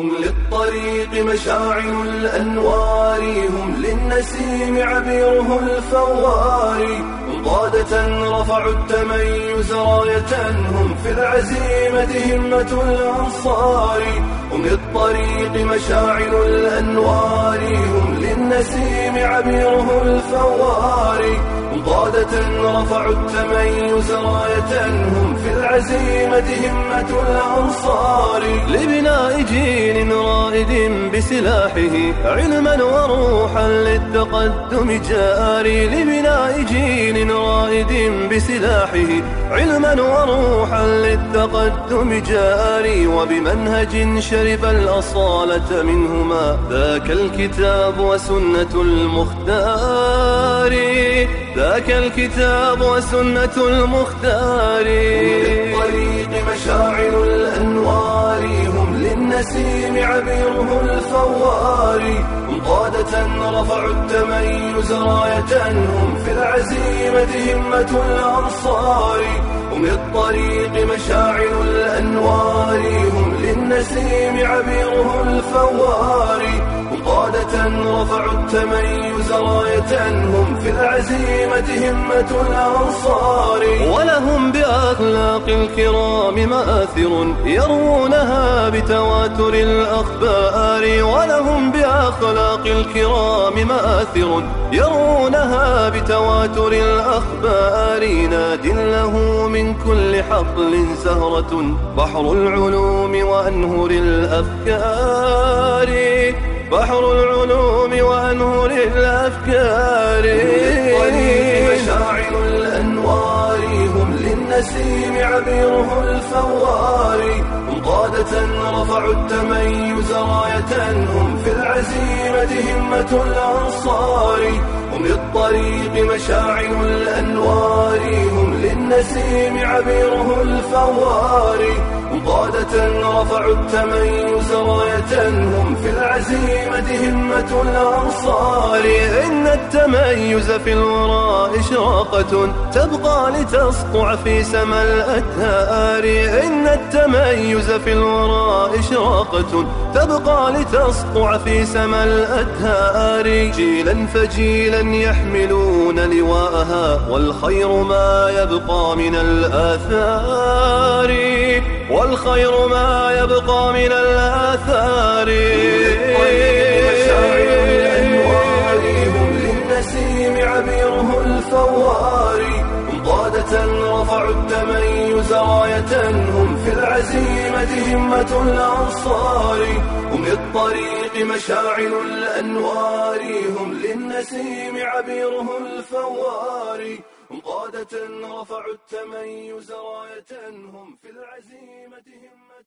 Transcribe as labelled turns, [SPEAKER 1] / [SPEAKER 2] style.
[SPEAKER 1] هم للطريق مشاعل الأنوار هم للنسيم عبيره الفوار. هم قادة رفعوا التميز راية هم في العزيمة همة الأنصار. هم للطريق مشاعل الأنوار هم للنسيم عبيره الفوار. ضادة رفعوا التميز راية هم في العزيمة همة الأنصار.
[SPEAKER 2] لبناء جيل رائد بسلاحه علما وروحا للتقدم جاري. جيل رائد بسلاحه علما وروحا للتقدم جاري وبمنهج شرب الأصالة منهما. ذاك الكتاب وسنة المختار ذاك الكتاب وسنة المختار.
[SPEAKER 1] للطريق مشاعر الأنوار هم للنسيم عبيره الفوار. هم قادة رفعوا التميز راية هم في العزيمة همة الأنصار هم للطريق مشاعر الأنوار هم للنسيم عبيره الفوار. قادة رفعوا التميز راية هم في العزيمة همة الأنصار.
[SPEAKER 2] ولهم بأخلاق الكرام مآثر يروونها بتواتر الأخبار ولهم بأخلاق الكرام مآثر يرونها بتواتر الأخبار. ناد له من كل حقل زهرة بحر العلوم وأنهر الأفكار. بحر العلوم وأنهر الأفكار.
[SPEAKER 1] هم للنسيم عبيره الفوار هم قادة رفعوا التميز راية هم في العزيمة همة الأنصار. هم للطريق مشاعر الأنوار هم للنسيم عبيره الفوار قادة رفعوا التميز راية هم في العزيمة همة الأنصار.
[SPEAKER 2] التميز في الوراء إشراقة تبقى لتسطع في سما الأتهار إن التميز في الوراء إشراقة تبقى لتسطع في سما الأتهار جيلا فجيلا يحملون لواءها والخير ما يبقى من الآثار. والخير ما يبقى من الآثار.
[SPEAKER 1] راية هم في العزيمة همة الأنصار. هم للطريق مشاعر الأنوار. هم للنسيم عبيره الفوار. هم قادة رفعوا التميز راية هم في العزيمة همة